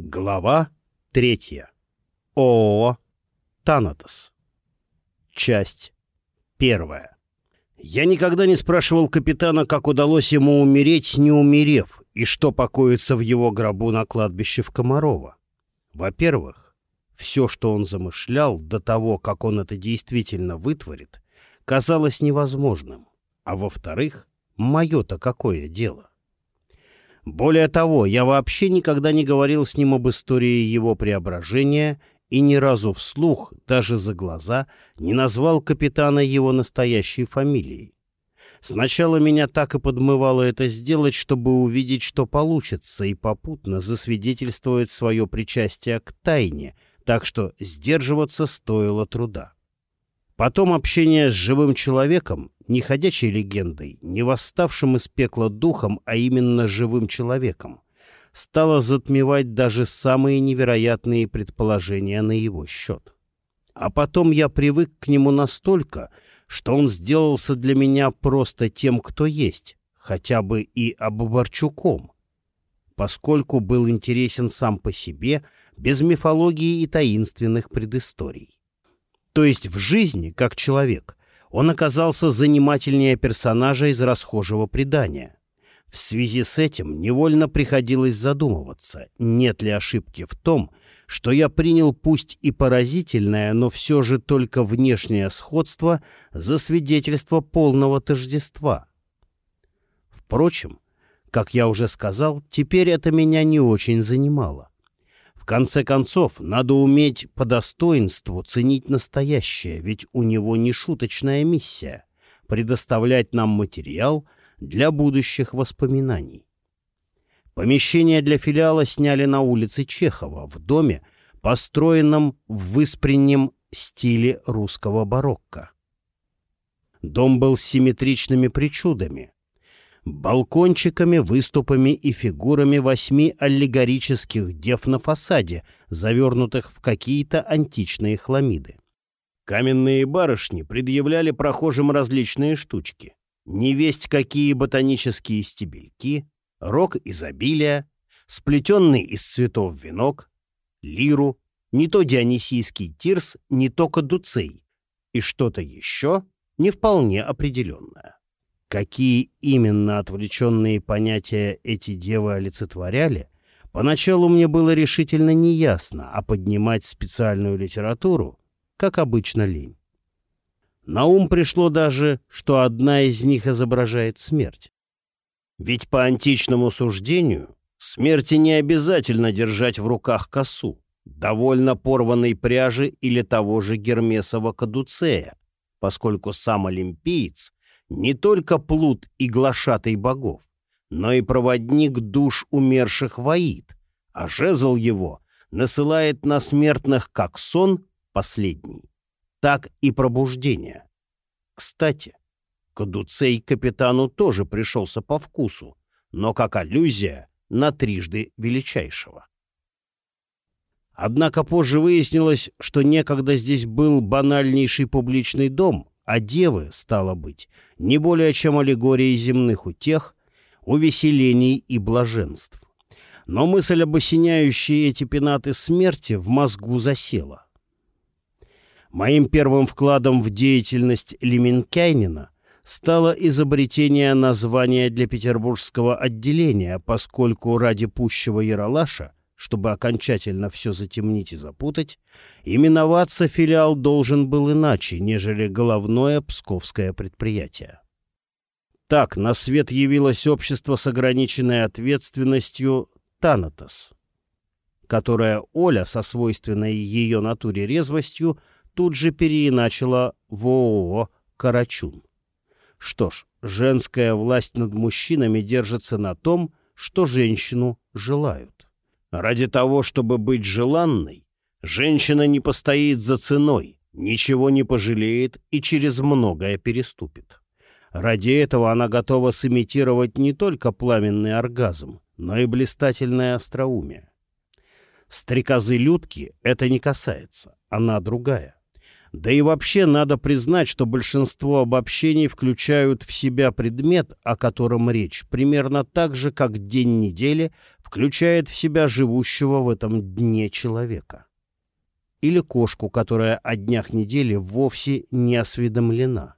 Глава третья. ООО «Танатос». Часть первая. Я никогда не спрашивал капитана, как удалось ему умереть, не умерев, и что покоится в его гробу на кладбище в Комарова. Во-первых, все, что он замышлял до того, как он это действительно вытворит, казалось невозможным. А во-вторых, мое-то какое дело? Более того, я вообще никогда не говорил с ним об истории его преображения и ни разу вслух, даже за глаза, не назвал капитана его настоящей фамилией. Сначала меня так и подмывало это сделать, чтобы увидеть, что получится, и попутно засвидетельствовать свое причастие к тайне, так что сдерживаться стоило труда. Потом общение с живым человеком, не ходячей легендой, не восставшим из пекла духом, а именно живым человеком, стало затмевать даже самые невероятные предположения на его счет. А потом я привык к нему настолько, что он сделался для меня просто тем, кто есть, хотя бы и Обобарчуком, поскольку был интересен сам по себе, без мифологии и таинственных предысторий. То есть в жизни, как человек, он оказался занимательнее персонажа из расхожего предания. В связи с этим невольно приходилось задумываться, нет ли ошибки в том, что я принял пусть и поразительное, но все же только внешнее сходство за свидетельство полного тождества. Впрочем, как я уже сказал, теперь это меня не очень занимало конце концов, надо уметь по достоинству ценить настоящее, ведь у него не шуточная миссия — предоставлять нам материал для будущих воспоминаний. Помещение для филиала сняли на улице Чехова, в доме, построенном в выспреннем стиле русского барокко. Дом был с симметричными причудами, балкончиками, выступами и фигурами восьми аллегорических дев на фасаде, завернутых в какие-то античные хламиды. Каменные барышни предъявляли прохожим различные штучки. Невесть какие ботанические стебельки, рог изобилия, сплетенный из цветов венок, лиру, не то дионисийский тирс, не то кадуцей и что-то еще не вполне определенное. Какие именно отвлеченные понятия эти девы олицетворяли, поначалу мне было решительно неясно, а поднимать специальную литературу, как обычно, лень. На ум пришло даже, что одна из них изображает смерть. Ведь по античному суждению смерти не обязательно держать в руках косу, довольно порванной пряжи или того же Гермесова кадуцея, поскольку сам олимпиец не только плут и глашатый богов, но и проводник душ умерших воит, а жезл его насылает на смертных как сон последний, так и пробуждение. Кстати, Кадуцей капитану тоже пришелся по вкусу, но как аллюзия на трижды величайшего. Однако позже выяснилось, что некогда здесь был банальнейший публичный дом, а девы, стало быть, не более чем аллегории земных утех, увеселений и блаженств. Но мысль об осеняющей эти пенаты смерти в мозгу засела. Моим первым вкладом в деятельность Леменкайнина стало изобретение названия для петербургского отделения, поскольку ради пущего Яралаша чтобы окончательно все затемнить и запутать, именоваться филиал должен был иначе, нежели головное псковское предприятие. Так на свет явилось общество с ограниченной ответственностью «Танатос», которое Оля со свойственной ее натуре резвостью тут же переиначила в ООО «Карачун». Что ж, женская власть над мужчинами держится на том, что женщину желают. Ради того, чтобы быть желанной, женщина не постоит за ценой, ничего не пожалеет и через многое переступит. Ради этого она готова сымитировать не только пламенный оргазм, но и блистательное остроумие. Стрекозы-людки это не касается, она другая. Да и вообще надо признать, что большинство обобщений включают в себя предмет, о котором речь, примерно так же, как день недели включает в себя живущего в этом дне человека. Или кошку, которая о днях недели вовсе не осведомлена.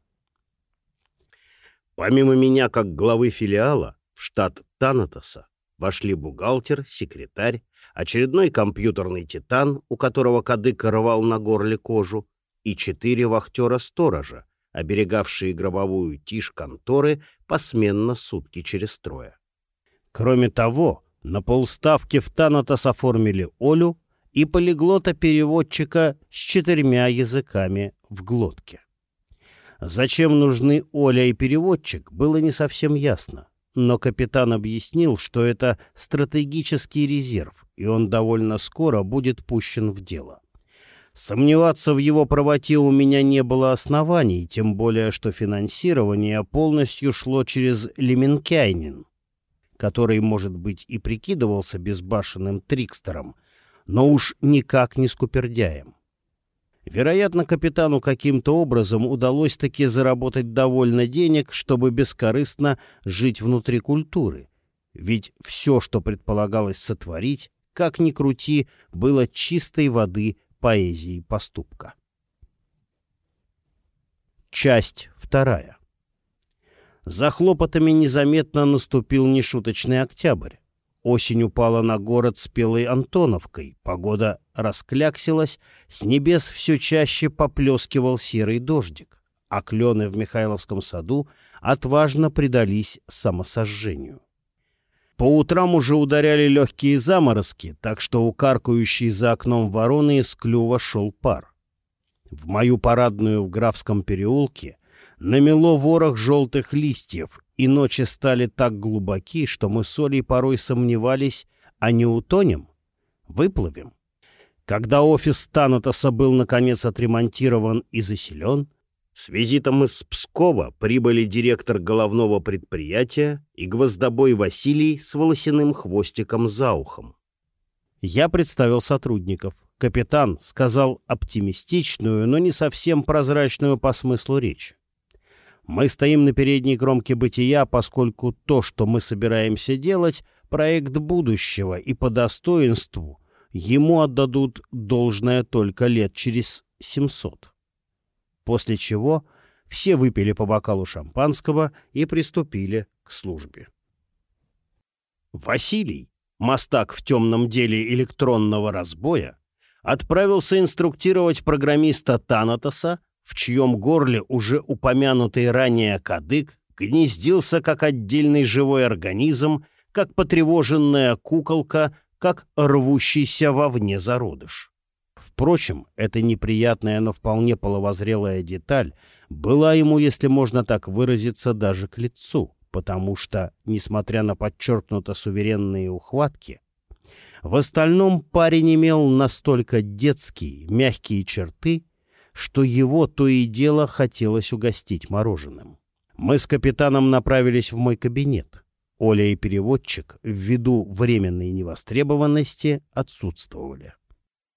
Помимо меня, как главы филиала, в штат Танатоса вошли бухгалтер, секретарь, очередной компьютерный титан, у которого кадык рвал на горле кожу, и четыре вахтера-сторожа, оберегавшие гробовую тишь конторы посменно сутки через трое. Кроме того, на полставки в Танатос оформили Олю и полиглота-переводчика с четырьмя языками в глотке. Зачем нужны Оля и переводчик, было не совсем ясно, но капитан объяснил, что это стратегический резерв, и он довольно скоро будет пущен в дело. Сомневаться в его правоте у меня не было оснований, тем более, что финансирование полностью шло через Леменкайнин, который, может быть, и прикидывался безбашенным трикстером, но уж никак не скупердяем. Вероятно, капитану каким-то образом удалось таки заработать довольно денег, чтобы бескорыстно жить внутри культуры. Ведь все, что предполагалось сотворить, как ни крути, было чистой воды поэзии поступка. Часть вторая. За хлопотами незаметно наступил нешуточный октябрь. Осень упала на город спелой Антоновкой, погода раскляксилась, с небес все чаще поплескивал серый дождик, а клены в Михайловском саду отважно предались самосожжению. По утрам уже ударяли легкие заморозки, так что у каркающей за окном вороны из клюва шел пар. В мою парадную в Графском переулке намело ворох желтых листьев, и ночи стали так глубоки, что мы с Олей порой сомневались, а не утонем? Выплывем? Когда офис Танатоса был, наконец, отремонтирован и заселен, с визитом из Пскова прибыли директор головного предприятия и гвоздобой Василий с волосяным хвостиком за ухом. Я представил сотрудников. Капитан сказал оптимистичную, но не совсем прозрачную по смыслу речь. Мы стоим на передней кромке бытия, поскольку то, что мы собираемся делать, проект будущего, и по достоинству ему отдадут должное только лет через 700. После чего все выпили по бокалу шампанского и приступили к службе. Василий, мастак в темном деле электронного разбоя, отправился инструктировать программиста Танатоса в чьем горле уже упомянутый ранее кадык гнездился как отдельный живой организм, как потревоженная куколка, как рвущийся вовне зародыш. Впрочем, эта неприятная, но вполне половозрелая деталь была ему, если можно так выразиться, даже к лицу, потому что, несмотря на подчеркнуто суверенные ухватки, в остальном парень имел настолько детские, мягкие черты, что его то и дело хотелось угостить мороженым. Мы с капитаном направились в мой кабинет. Оля и переводчик, ввиду временной невостребованности, отсутствовали.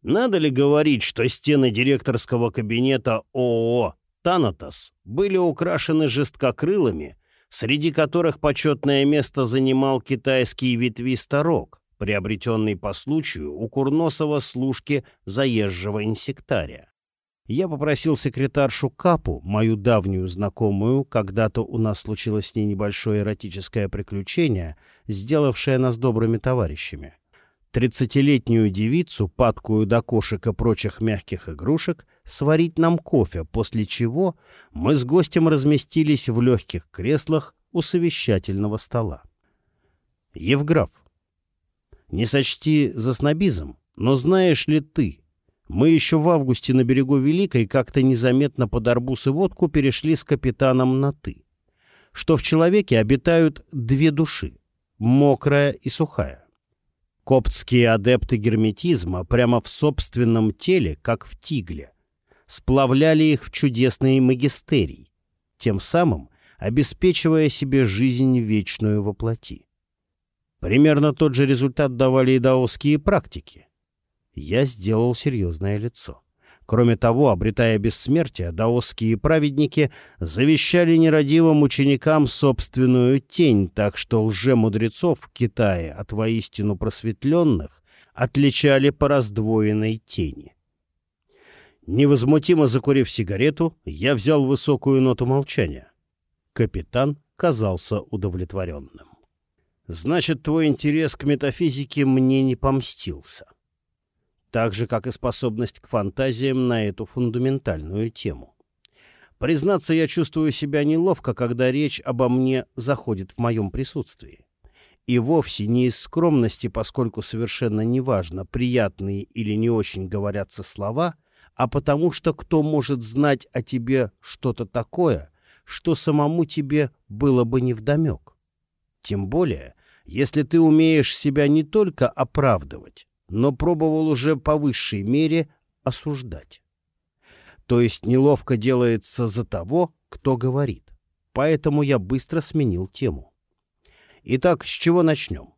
Надо ли говорить, что стены директорского кабинета ООО «Танатос» были украшены жесткокрылами, среди которых почетное место занимал китайский ветвисторог, приобретенный по случаю у Курносова служки заезжего инсектария. Я попросил секретаршу Капу, мою давнюю знакомую, когда-то у нас случилось с ней небольшое эротическое приключение, сделавшее нас добрыми товарищами. Тридцатилетнюю девицу, падкую до кошек и прочих мягких игрушек, сварить нам кофе, после чего мы с гостем разместились в легких креслах у совещательного стола. Евграф, не сочти за снобизм, но знаешь ли ты, мы еще в августе на берегу Великой как-то незаметно под арбуз и водку перешли с капитаном на «ты». Что в человеке обитают две души — мокрая и сухая. Коптские адепты герметизма прямо в собственном теле, как в тигле, сплавляли их в чудесный магистерий, тем самым обеспечивая себе жизнь вечную во плоти. Примерно тот же результат давали и даосские практики — я сделал серьезное лицо. Кроме того, обретая бессмертие, даосские праведники завещали нерадивым ученикам собственную тень, так что лже-мудрецов в Китае от воистину просветленных отличали по раздвоенной тени. Невозмутимо закурив сигарету, я взял высокую ноту молчания. Капитан казался удовлетворенным. «Значит, твой интерес к метафизике мне не помстился» так же, как и способность к фантазиям на эту фундаментальную тему. Признаться, я чувствую себя неловко, когда речь обо мне заходит в моем присутствии. И вовсе не из скромности, поскольку совершенно неважно, приятные или не очень говорятся слова, а потому что кто может знать о тебе что-то такое, что самому тебе было бы невдомек. Тем более, если ты умеешь себя не только оправдывать, но пробовал уже по высшей мере осуждать. То есть неловко делается за того, кто говорит. Поэтому я быстро сменил тему. Итак, с чего начнем?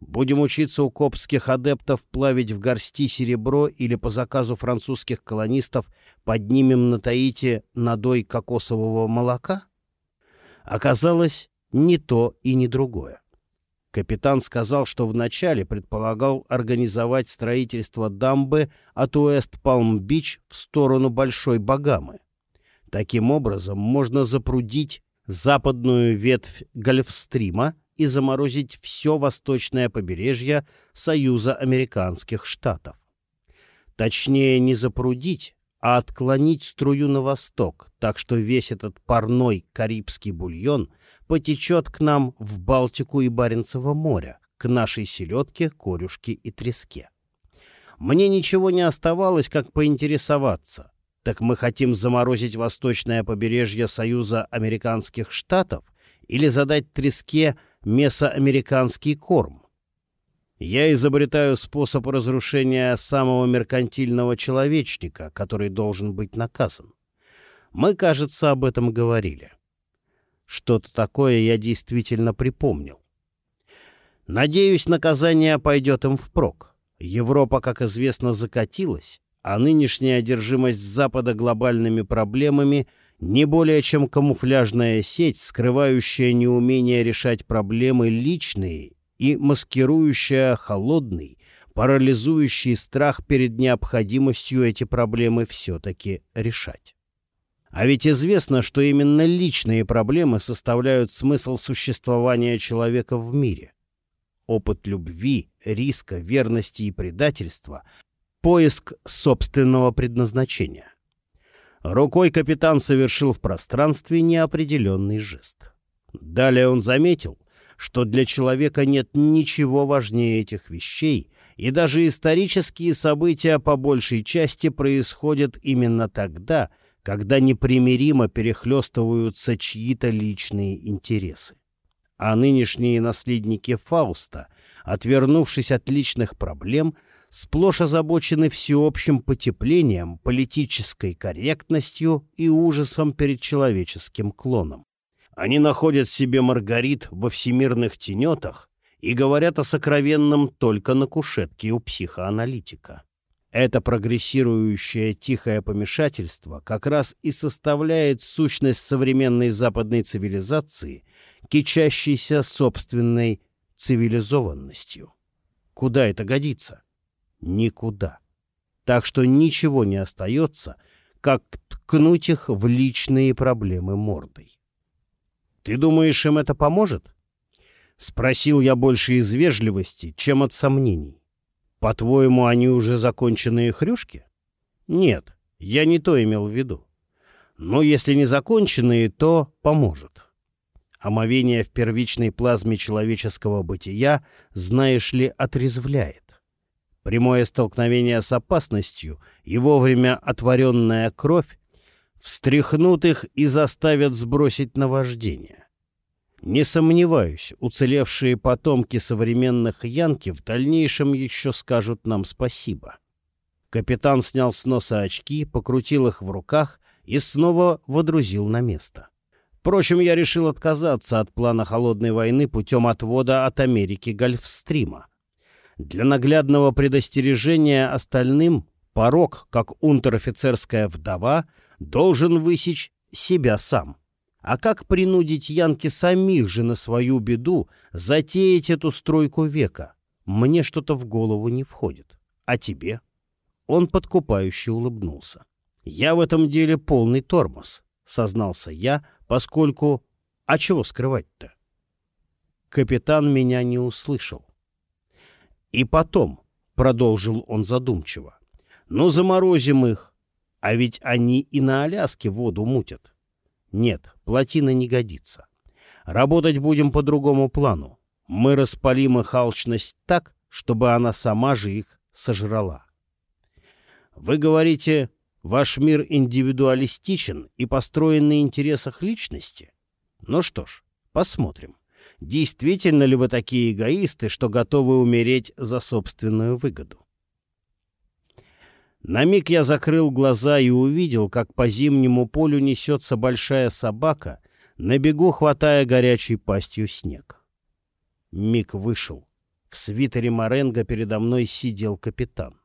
Будем учиться у копских адептов плавить в горсти серебро или по заказу французских колонистов поднимем на Таите надой кокосового молока? Оказалось, не то и не другое. Капитан сказал, что вначале предполагал организовать строительство дамбы от Уэст-Палм-Бич в сторону Большой Багамы. Таким образом, можно запрудить западную ветвь Гольфстрима и заморозить все восточное побережье Союза Американских Штатов. Точнее, не запрудить, а отклонить струю на восток, так что весь этот парной карибский бульон потечет к нам в Балтику и Баренцево море, к нашей селедке, корюшке и треске. Мне ничего не оставалось, как поинтересоваться. Так мы хотим заморозить восточное побережье Союза Американских Штатов или задать треске месоамериканский корм? Я изобретаю способ разрушения самого меркантильного человечника, который должен быть наказан. Мы, кажется, об этом говорили. Что-то такое я действительно припомнил. Надеюсь, наказание пойдет им впрок. Европа, как известно, закатилась, а нынешняя одержимость Запада глобальными проблемами не более чем камуфляжная сеть, скрывающая неумение решать проблемы личные и маскирующая холодный, парализующий страх перед необходимостью эти проблемы все-таки решать. А ведь известно, что именно личные проблемы составляют смысл существования человека в мире. Опыт любви, риска, верности и предательства — поиск собственного предназначения. Рукой капитан совершил в пространстве неопределенный жест. Далее он заметил, что для человека нет ничего важнее этих вещей, и даже исторические события по большей части происходят именно тогда, когда непримиримо перехлестываются чьи-то личные интересы. А нынешние наследники Фауста, отвернувшись от личных проблем, сплошь озабочены всеобщим потеплением, политической корректностью и ужасом перед человеческим клоном. Они находят себе Маргарит во всемирных тенетах и говорят о сокровенном только на кушетке у психоаналитика. Это прогрессирующее тихое помешательство как раз и составляет сущность современной западной цивилизации, кичащейся собственной цивилизованностью. Куда это годится? Никуда. Так что ничего не остается, как ткнуть их в личные проблемы мордой. «Ты думаешь, им это поможет?» Спросил я больше из вежливости, чем от сомнений. По-твоему, они уже законченные хрюшки? Нет, я не то имел в виду. Но если не законченные, то поможет. Омовение в первичной плазме человеческого бытия, знаешь ли, отрезвляет. Прямое столкновение с опасностью и вовремя отворенная кровь встряхнут их и заставят сбросить наваждение. Не сомневаюсь, уцелевшие потомки современных янки в дальнейшем еще скажут нам спасибо. Капитан снял с носа очки, покрутил их в руках и снова водрузил на место. Впрочем, я решил отказаться от плана холодной войны путем отвода от Америки Гольфстрима. Для наглядного предостережения остальным порог, как унтер-офицерская вдова, должен высечь себя сам. А как принудить Янки самих же на свою беду затеять эту стройку века? Мне что-то в голову не входит. А тебе? Он подкупающе улыбнулся. Я в этом деле полный тормоз, сознался я, поскольку... А чего скрывать-то? Капитан меня не услышал. И потом, — продолжил он задумчиво, — ну заморозим их, а ведь они и на Аляске воду мутят. Нет, плотина не годится. Работать будем по другому плану. Мы распалим их алчность так, чтобы она сама же их сожрала. Вы говорите, ваш мир индивидуалистичен и построен на интересах личности? Ну что ж, посмотрим. Действительно ли вы такие эгоисты, что готовы умереть за собственную выгоду? На миг я закрыл глаза и увидел, как по зимнему полю несется большая собака, на бегу хватая горячей пастью снег. Миг вышел. В свитере Маренго передо мной сидел капитан.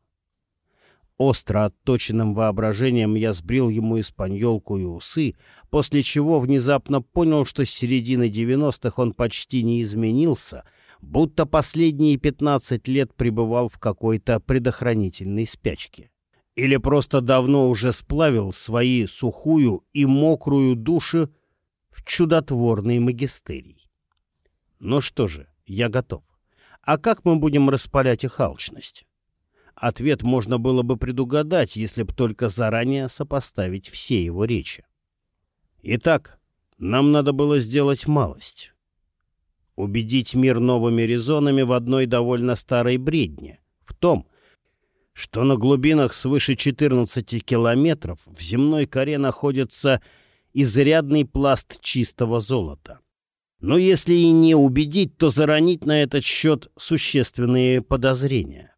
Остро отточенным воображением я сбрил ему испаньолку и усы, после чего внезапно понял, что с середины девяностых он почти не изменился, будто последние пятнадцать лет пребывал в какой-то предохранительной спячке. Или просто давно уже сплавил свои сухую и мокрую души в чудотворный магистерий. Ну что же, я готов. А как мы будем распалять их алчность? Ответ можно было бы предугадать, если б только заранее сопоставить все его речи. Итак, нам надо было сделать малость. Убедить мир новыми резонами в одной довольно старой бредне, в том, что на глубинах свыше 14 километров в земной коре находится изрядный пласт чистого золота. Но если и не убедить, то заронить на этот счет существенные подозрения.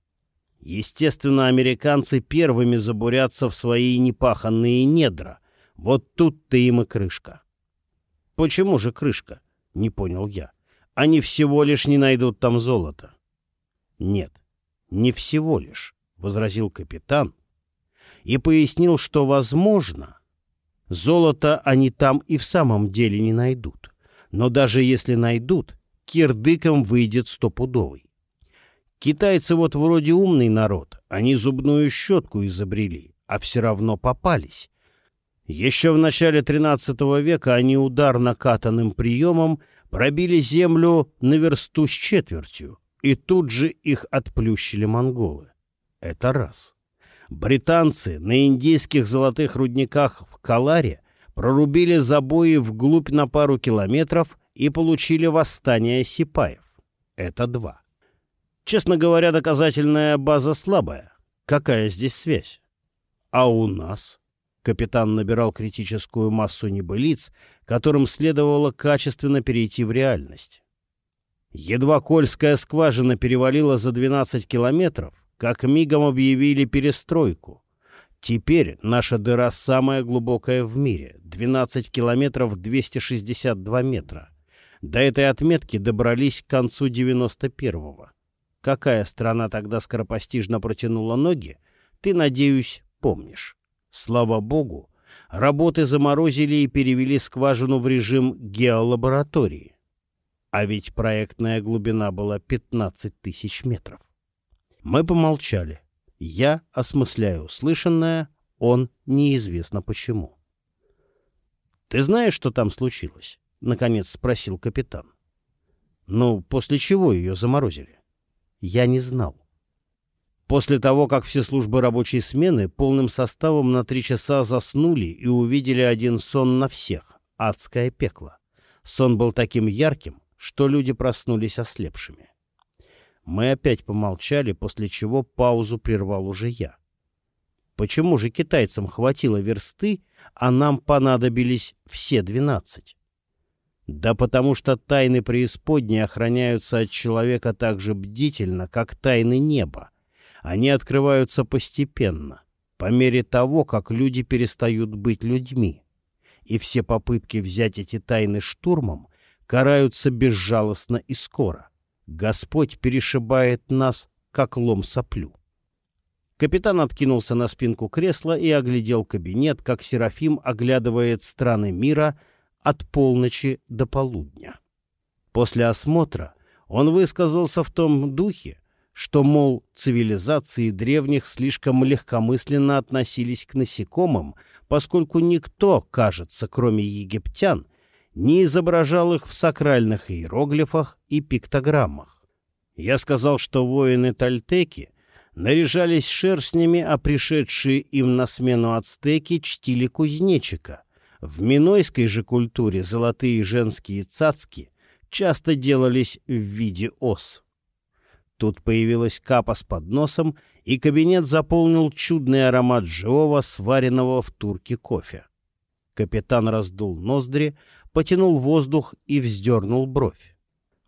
Естественно, американцы первыми забурятся в свои непаханные недра. Вот тут-то им и крышка. Почему же крышка? Не понял я. Они всего лишь не найдут там золото. Нет, не всего лишь, возразил капитан и пояснил, что, возможно, золото они там и в самом деле не найдут. Но даже если найдут, кирдыком выйдет стопудовый. Китайцы вот вроде умный народ, они зубную щетку изобрели, а все равно попались. Еще в начале XIII века они удар накатанным приемом пробили землю на версту с четвертью, и тут же их отплющили монголы. Это раз. Британцы на индийских золотых рудниках в Каларе прорубили забои вглубь на пару километров и получили восстание сипаев. Это два. Честно говоря, доказательная база слабая. Какая здесь связь? А у нас? Капитан набирал критическую массу небылиц, которым следовало качественно перейти в реальность. Едва Кольская скважина перевалила за 12 километров, как мигом объявили перестройку. Теперь наша дыра самая глубокая в мире — 12 километров 262 метра. До этой отметки добрались к концу 91-го. Какая страна тогда скоропостижно протянула ноги, ты, надеюсь, помнишь. Слава богу, работы заморозили и перевели скважину в режим геолаборатории. А ведь проектная глубина была 15 тысяч метров. Мы помолчали. Я осмысляю услышанное, он неизвестно почему. «Ты знаешь, что там случилось?» — наконец спросил капитан. «Ну, после чего ее заморозили?» я не знал. После того, как все службы рабочей смены полным составом на три часа заснули и увидели один сон на всех — адское пекло. Сон был таким ярким, что люди проснулись ослепшими. Мы опять помолчали, после чего паузу прервал уже я. Почему же китайцам хватило версты, а нам понадобились все двенадцать? Да потому что тайны преисподней охраняются от человека так же бдительно, как тайны неба. Они открываются постепенно, по мере того, как люди перестают быть людьми. И все попытки взять эти тайны штурмом караются безжалостно и скоро. Господь перешибает нас, как лом соплю. Капитан откинулся на спинку кресла и оглядел кабинет, как Серафим оглядывает страны мира от полночи до полудня. После осмотра он высказался в том духе, что, мол, цивилизации древних слишком легкомысленно относились к насекомым, поскольку никто, кажется, кроме египтян, не изображал их в сакральных иероглифах и пиктограммах. Я сказал, что воины-тальтеки наряжались шерстнями, а пришедшие им на смену ацтеки чтили кузнечика. В минойской же культуре золотые женские цацки часто делались в виде ос. Тут появилась капа с подносом, и кабинет заполнил чудный аромат живого, сваренного в турке кофе. Капитан раздул ноздри, потянул воздух и вздернул бровь.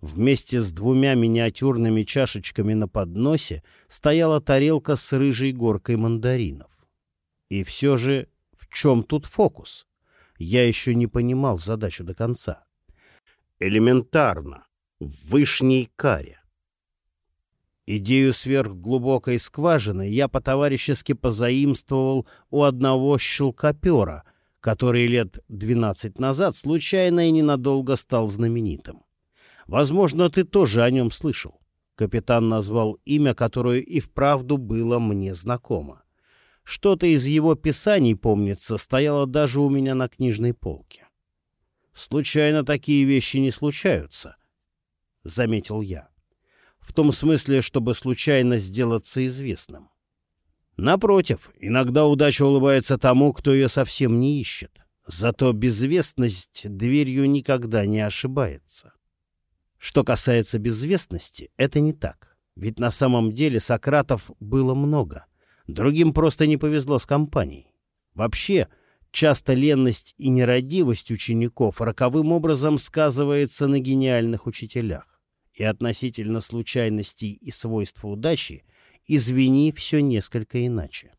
Вместе с двумя миниатюрными чашечками на подносе стояла тарелка с рыжей горкой мандаринов. И все же в чем тут фокус? Я еще не понимал задачу до конца. Элементарно. В вышней каре. Идею сверхглубокой скважины я по-товарищески позаимствовал у одного щелкопера, который лет двенадцать назад случайно и ненадолго стал знаменитым. Возможно, ты тоже о нем слышал. Капитан назвал имя, которое и вправду было мне знакомо. Что-то из его писаний, помнится, стояло даже у меня на книжной полке. «Случайно такие вещи не случаются», — заметил я. В том смысле, чтобы случайно сделаться известным. Напротив, иногда удача улыбается тому, кто ее совсем не ищет. Зато безвестность дверью никогда не ошибается. Что касается безвестности, это не так. Ведь на самом деле Сократов было много. Другим просто не повезло с компанией. Вообще, часто ленность и нерадивость учеников роковым образом сказывается на гениальных учителях. И относительно случайностей и свойств удачи, извини, все несколько иначе.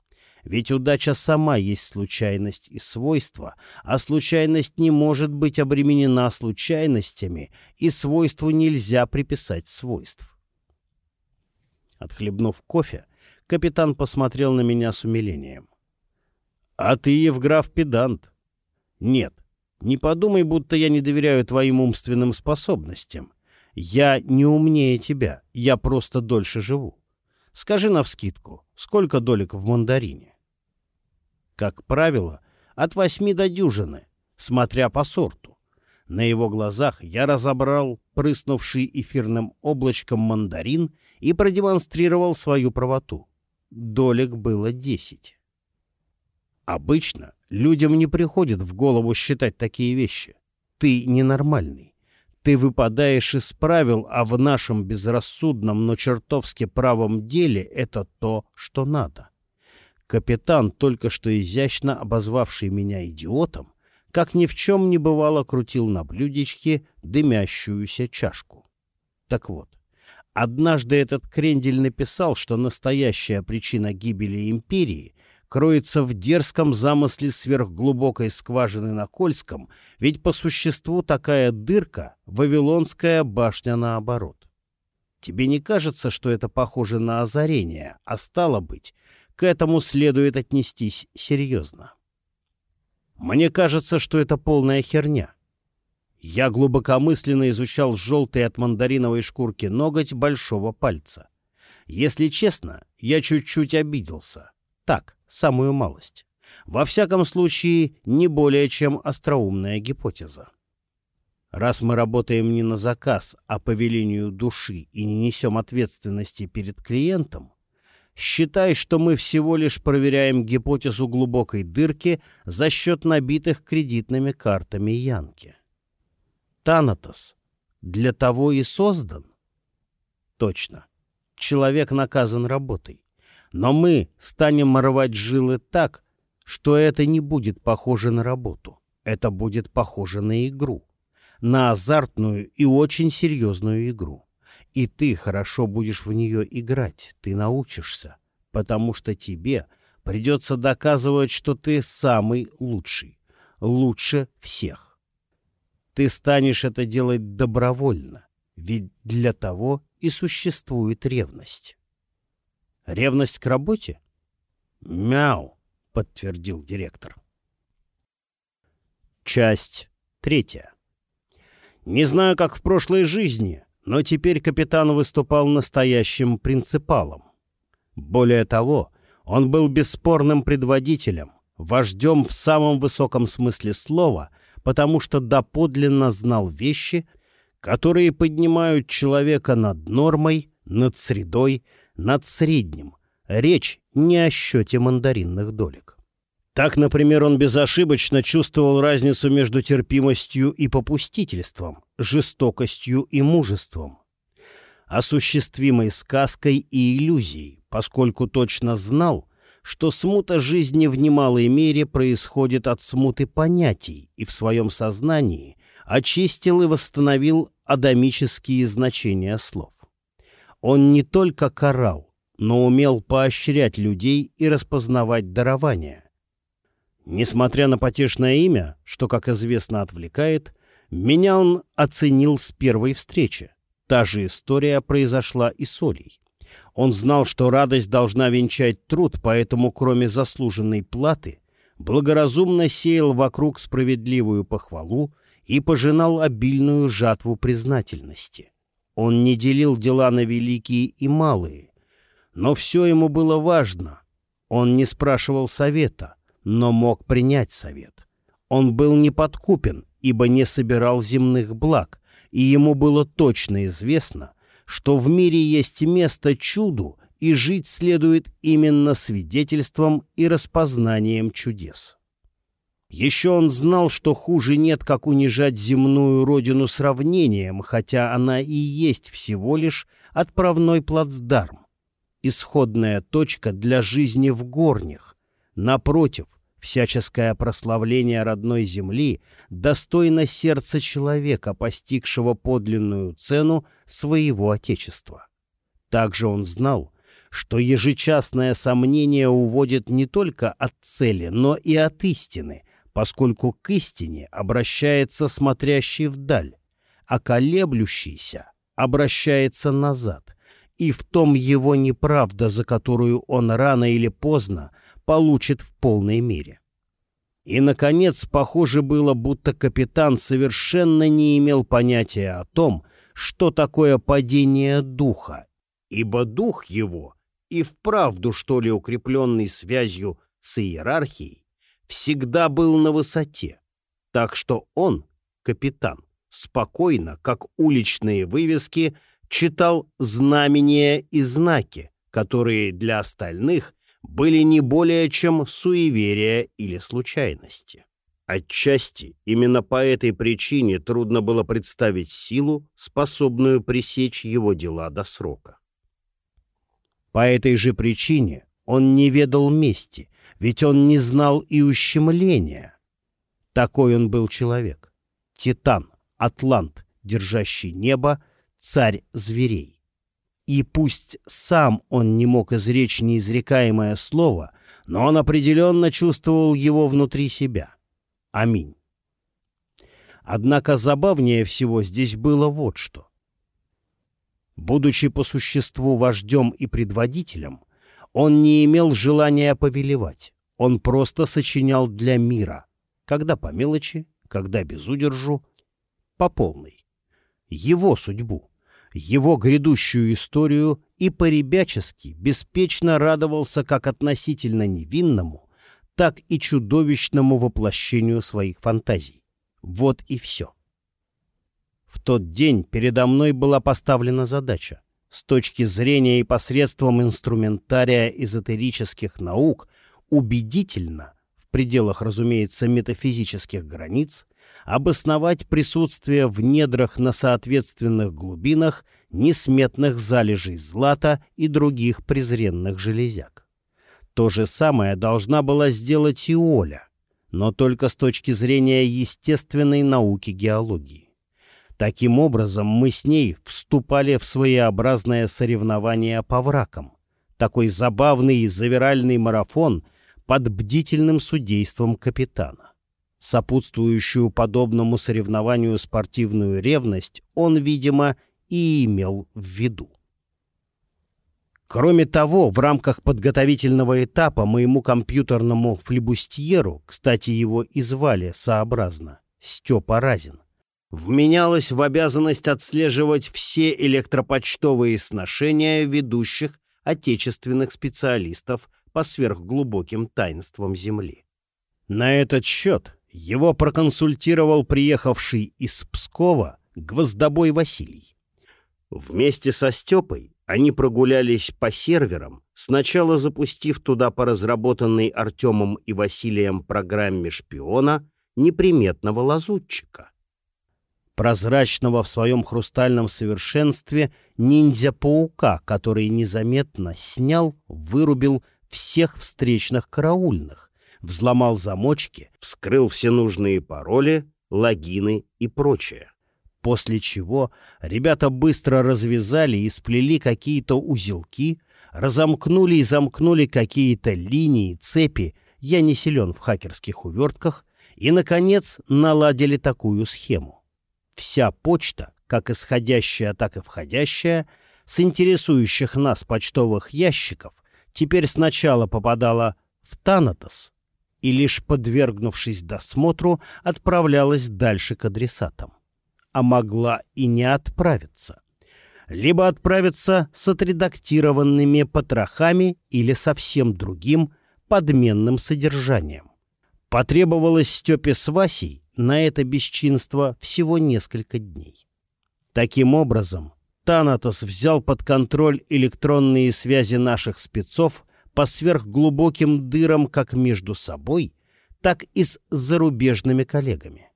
Ведь удача сама есть случайность и свойство, а случайность не может быть обременена случайностями, и свойству нельзя приписать свойств. Отхлебнув кофе, капитан посмотрел на меня с умилением. «А ты, Евграф, педант?» «Нет, не подумай, будто я не доверяю твоим умственным способностям. Я не умнее тебя, я просто дольше живу. Скажи навскидку, сколько долек в мандарине? Как правило, от восьми до дюжины, смотря по сорту. На его глазах я разобрал прыснувший эфирным облачком мандарин и продемонстрировал свою правоту. Долек было десять. Обычно людям не приходит в голову считать такие вещи. Ты ненормальный. Ты выпадаешь из правил, а в нашем безрассудном, но чертовски правом деле это то, что надо. Капитан, только что изящно обозвавший меня идиотом, как ни в чем не бывало крутил на блюдечке дымящуюся чашку. Так вот, однажды этот крендель написал, что настоящая причина гибели империи кроется в дерзком замысле сверхглубокой скважины на Кольском, ведь по существу такая дырка — Вавилонская башня наоборот. Тебе не кажется, что это похоже на озарение, а стало быть, к этому следует отнестись серьезно? Мне кажется, что это полная херня. Я глубокомысленно изучал желтый от мандариновой шкурки ноготь большого пальца. Если честно, я чуть-чуть обиделся. Так, самую малость. Во всяком случае, не более чем остроумная гипотеза. Раз мы работаем не на заказ, а по велению души и не несем ответственности перед клиентом, считай, что мы всего лишь проверяем гипотезу глубокой дырки за счет набитых кредитными картами Янки. Танатос для того и создан? Точно. Человек наказан работой. Но мы станем рвать жилы так, что это не будет похоже на работу. Это будет похоже на игру. На азартную и очень серьезную игру. И ты хорошо будешь в нее играть, ты научишься, потому что тебе придется доказывать, что ты самый лучший, лучше всех. Ты станешь это делать добровольно, ведь для того и существует ревность. Ревность к работе? «Мяу», — подтвердил директор. Часть третья. Не знаю, как в прошлой жизни, но теперь капитан выступал настоящим принципалом. Более того, он был бесспорным предводителем, вождем в самом высоком смысле слова, потому что доподлинно знал вещи, которые поднимают человека над нормой, над средой, над средним. Речь не о счете мандаринных долек. Так, например, он безошибочно чувствовал разницу между терпимостью и попустительством, жестокостью и мужеством, осуществимой сказкой и иллюзией, поскольку точно знал, что смута жизни в немалой мере происходит от смуты понятий и в своем сознании очистил и восстановил адамические значения слов. Он не только карал, но умел поощрять людей и распознавать дарования. Несмотря на потешное имя, что, как известно, отвлекает, меня он оценил с первой встречи. Та же история произошла и с Олей. Он знал, что радость должна венчать труд, поэтому, кроме заслуженной платы, благоразумно сеял вокруг справедливую похвалу и пожинал обильную жатву признательности. Он не делил дела на великие и малые, но все ему было важно. Он не спрашивал совета, но мог принять совет. Он был неподкупен, ибо не собирал земных благ, и ему было точно известно, что в мире есть место чуду, и жить следует именно свидетельством и распознанием чудес. Еще он знал, что хуже нет, как унижать земную родину сравнением, хотя она и есть всего лишь отправной плацдарм, исходная точка для жизни в горнях. Напротив, всяческое прославление родной земли достойно сердца человека, постигшего подлинную цену своего Отечества. Также он знал, что ежечасное сомнение уводит не только от цели, но и от истины, поскольку к истине обращается смотрящий вдаль, а колеблющийся обращается назад, и в том его неправда, за которую он рано или поздно получит в полной мере. И, наконец, похоже было, будто капитан совершенно не имел понятия о том, что такое падение духа, ибо дух его, и вправду, что ли, укрепленный связью с иерархией, всегда был на высоте, так что он, капитан, спокойно, как уличные вывески, читал знамения и знаки, которые для остальных были не более чем суеверия или случайности. Отчасти именно по этой причине трудно было представить силу, способную пресечь его дела до срока. По этой же причине он не ведал мести, ведь он не знал и ущемления. Такой он был человек. Титан, атлант, держащий небо, царь зверей. И пусть сам он не мог изречь неизрекаемое слово, но он определенно чувствовал его внутри себя. Аминь. Однако забавнее всего здесь было вот что. Будучи по существу вождем и предводителем, он не имел желания повелевать. Он просто сочинял для мира. Когда по мелочи, когда без удержу, по полной. Его судьбу, его грядущую историю и поребячески беспечно радовался как относительно невинному, так и чудовищному воплощению своих фантазий. Вот и все. В тот день передо мной была поставлена задача с точки зрения и посредством инструментария эзотерических наук убедительно, в пределах, разумеется, метафизических границ, обосновать присутствие в недрах на соответственных глубинах несметных залежей злата и других презренных железяк. То же самое должна была сделать и Оля, но только с точки зрения естественной науки геологии. Таким образом, мы с ней вступали в своеобразное соревнование по вракам. Такой забавный и завиральный марафон под бдительным судейством капитана. Сопутствующую подобному соревнованию спортивную ревность он, видимо, и имел в виду. Кроме того, в рамках подготовительного этапа моему компьютерному флебустьеру, кстати, его и звали сообразно, Степа Разин, вменялось в обязанность отслеживать все электропочтовые сношения ведущих отечественных специалистов по сверхглубоким таинствам Земли. На этот счет его проконсультировал приехавший из Пскова Гвоздобой Василий. Вместе со Степой они прогулялись по серверам, сначала запустив туда по разработанной Артемом и Василием программе шпиона неприметного лазутчика. Прозрачного в своем хрустальном совершенстве ниндзя-паука, который незаметно снял, вырубил всех встречных караульных, взломал замочки, вскрыл все нужные пароли, логины и прочее. После чего ребята быстро развязали и сплели какие-то узелки, разомкнули и замкнули какие-то линии, цепи, я не силен в хакерских увертках, и, наконец, наладили такую схему. Вся почта, как исходящая, так и входящая, с интересующих нас почтовых ящиков, теперь сначала попадала в Танатос и, лишь подвергнувшись досмотру, отправлялась дальше к адресатам а могла и не отправиться. Либо отправиться с отредактированными потрохами или совсем другим подменным содержанием. Потребовалось Степе с Васей на это бесчинство всего несколько дней. Таким образом, Танатос взял под контроль электронные связи наших спецов по сверхглубоким дырам как между собой, так и с зарубежными коллегами.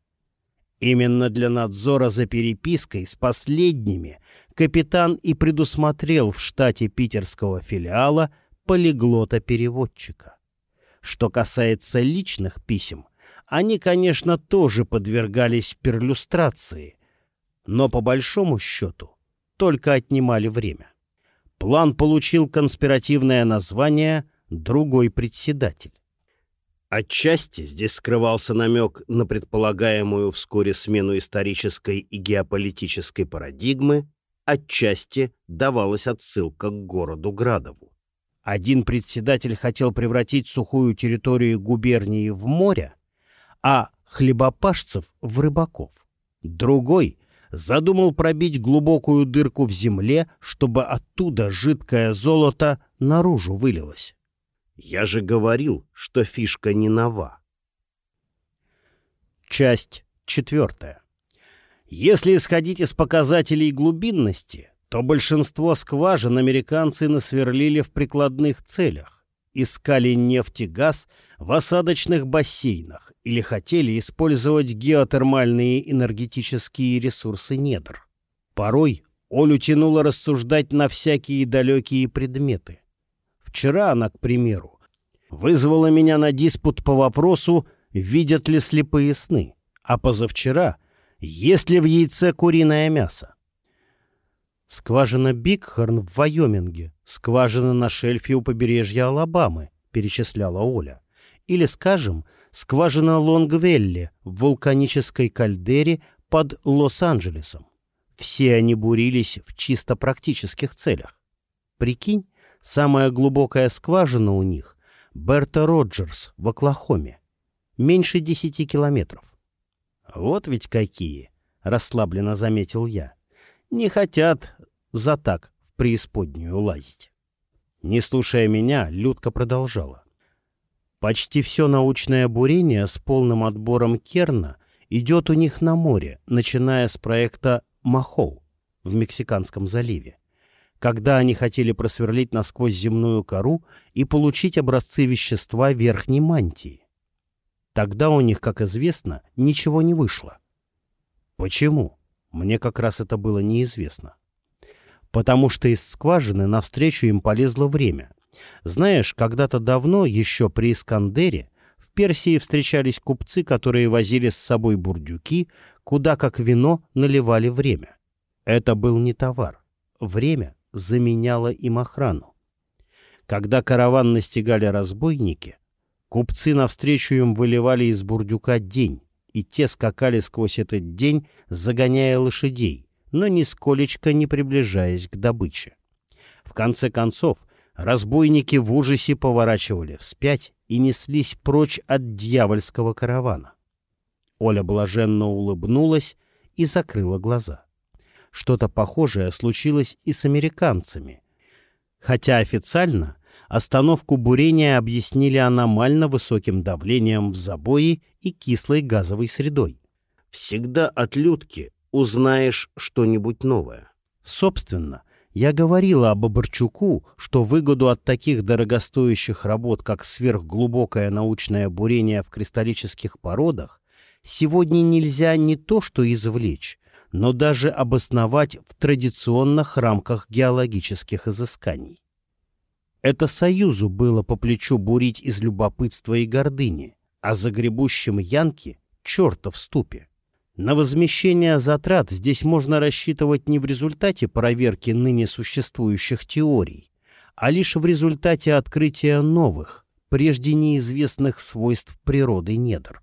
Именно для надзора за перепиской с последними капитан и предусмотрел в штате питерского филиала полиглота-переводчика. Что касается личных писем, они, конечно, тоже подвергались перлюстрации, но по большому счету только отнимали время. План получил конспиративное название «Другой председатель». Отчасти здесь скрывался намек на предполагаемую вскоре смену исторической и геополитической парадигмы, отчасти давалась отсылка к городу Градову. Один председатель хотел превратить сухую территорию губернии в море, а хлебопашцев — в рыбаков. Другой задумал пробить глубокую дырку в земле, чтобы оттуда жидкое золото наружу вылилось. Я же говорил, что фишка не нова. Часть четвертая. Если исходить из показателей глубинности, то большинство скважин американцы насверлили в прикладных целях, искали нефть и газ в осадочных бассейнах или хотели использовать геотермальные энергетические ресурсы недр. Порой Олю тянуло рассуждать на всякие далекие предметы. Вчера она, к примеру, вызвала меня на диспут по вопросу, видят ли слепые сны, а позавчера, есть ли в яйце куриное мясо. Скважина Бигхорн в Вайоминге, скважина на шельфе у побережья Алабамы, перечисляла Оля. Или, скажем, скважина Лонгвелли в вулканической кальдере под Лос-Анджелесом. Все они бурились в чисто практических целях. Прикинь, Самая глубокая скважина у них — Берта Роджерс в Оклахоме. Меньше десяти километров. Вот ведь какие, — расслабленно заметил я. Не хотят за так в преисподнюю лазить. Не слушая меня, Людка продолжала. Почти все научное бурение с полным отбором керна идет у них на море, начиная с проекта «Махол» в Мексиканском заливе когда они хотели просверлить насквозь земную кору и получить образцы вещества верхней мантии. Тогда у них, как известно, ничего не вышло. Почему? Мне как раз это было неизвестно. Потому что из скважины навстречу им полезло время. Знаешь, когда-то давно, еще при Искандере, в Персии встречались купцы, которые возили с собой бурдюки, куда как вино наливали время. Это был не товар. Время заменяла им охрану. Когда караван настигали разбойники, купцы навстречу им выливали из бурдюка день, и те скакали сквозь этот день, загоняя лошадей, но нисколечко не приближаясь к добыче. В конце концов, разбойники в ужасе поворачивали вспять и неслись прочь от дьявольского каравана. Оля блаженно улыбнулась и закрыла глаза. Что-то похожее случилось и с американцами. Хотя официально остановку бурения объяснили аномально высоким давлением в забое и кислой газовой средой. Всегда от Людки узнаешь что-нибудь новое. Собственно, я говорила об Оборчуку, что выгоду от таких дорогостоящих работ, как сверхглубокое научное бурение в кристаллических породах, сегодня нельзя не то что извлечь, но даже обосновать в традиционных рамках геологических изысканий. Это Союзу было по плечу бурить из любопытства и гордыни, а загребущим Янке — черта в ступе. На возмещение затрат здесь можно рассчитывать не в результате проверки ныне существующих теорий, а лишь в результате открытия новых, прежде неизвестных свойств природы недр.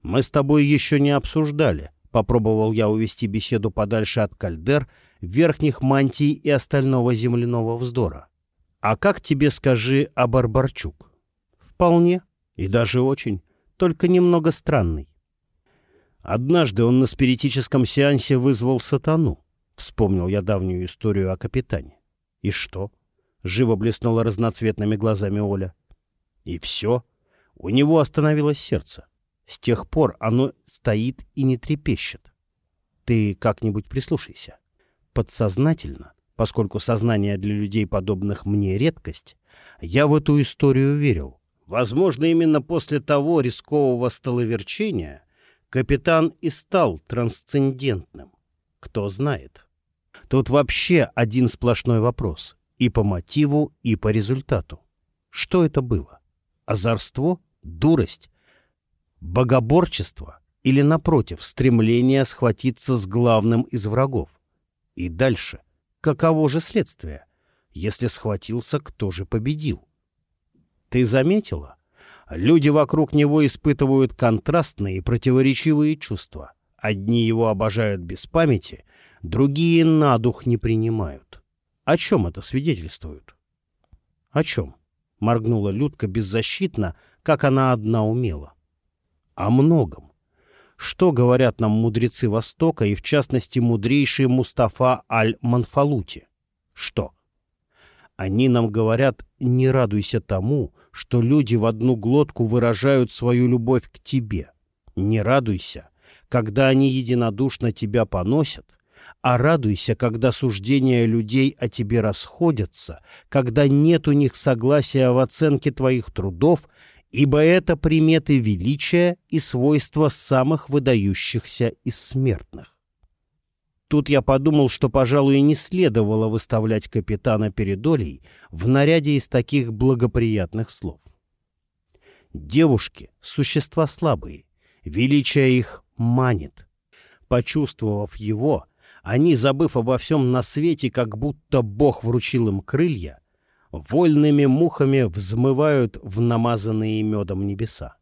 «Мы с тобой еще не обсуждали», — попробовал я увести беседу подальше от кальдер, верхних мантий и остального земляного вздора. «А как тебе, скажи, о Барбарчук?» «Вполне, и даже очень, только немного странный. Однажды он на спиритическом сеансе вызвал сатану. Вспомнил я давнюю историю о капитане. И что? Живо блеснула разноцветными глазами Оля. И все. У него остановилось сердце. С тех пор оно стоит и не трепещет. Ты как-нибудь прислушайся. Подсознательно, поскольку сознание для людей, подобных мне, редкость, я в эту историю верил. Возможно, именно после того рискового столоверчения капитан и стал трансцендентным. Кто знает. Тут вообще один сплошной вопрос. И по мотиву, и по результату. Что это было? Озорство? Дурость? Богоборчество? Или, напротив, стремление схватиться с главным из врагов? И дальше. Каково же следствие? Если схватился, кто же победил? Ты заметила? Люди вокруг него испытывают контрастные и противоречивые чувства. Одни его обожают без памяти, другие на дух не принимают. О чем это свидетельствует? — О чем? — моргнула Людка беззащитно, как она одна умела. — О многом. Что говорят нам мудрецы Востока и, в частности, мудрейший Мустафа Аль-Манфалути? Что? Они нам говорят «не радуйся тому, что люди в одну глотку выражают свою любовь к тебе. Не радуйся, когда они единодушно тебя поносят, а радуйся, когда суждения людей о тебе расходятся, когда нет у них согласия в оценке твоих трудов, ибо это приметы величия и свойства самых выдающихся из смертных. Тут я подумал, что, пожалуй, не следовало выставлять капитана перед Олей в наряде из таких благоприятных слов. Девушки — существа слабые, величие их манит. Почувствовав его, они, забыв обо всем на свете, как будто Бог вручил им крылья, вольными мухами взмывают в намазанные медом небеса.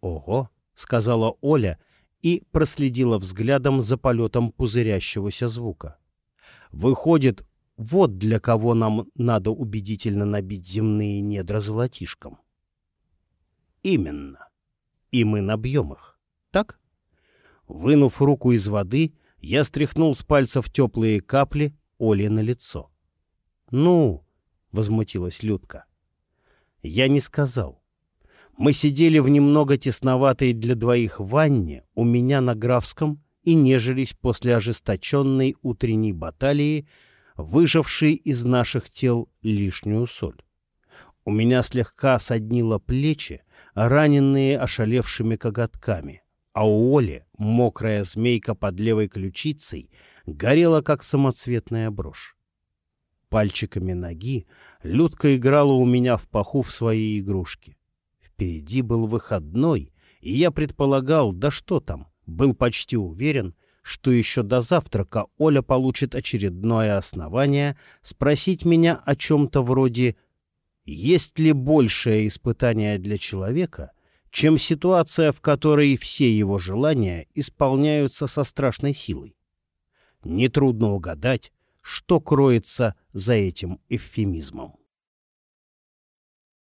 «Ого!» — сказала Оля — и проследила взглядом за полетом пузырящегося звука. Выходит, вот для кого нам надо убедительно набить земные недра золотишком. Именно. И мы набьем их. Так? Вынув руку из воды, я стряхнул с пальцев теплые капли Оли на лицо. «Ну!» — возмутилась Людка. Я не сказал. Мы сидели в немного тесноватой для двоих ванне у меня на Графском и нежились после ожесточенной утренней баталии, выжавшей из наших тел лишнюю соль. У меня слегка соднило плечи, раненные ошалевшими коготками, а у Оли мокрая змейка под левой ключицей горела, как самоцветная брошь. Пальчиками ноги Людка играла у меня в паху в свои игрушки. Впереди был выходной, и я предполагал, да что там, был почти уверен, что еще до завтрака Оля получит очередное основание спросить меня о чем-то вроде «Есть ли большее испытание для человека, чем ситуация, в которой все его желания исполняются со страшной силой?» Нетрудно угадать, что кроется за этим эвфемизмом.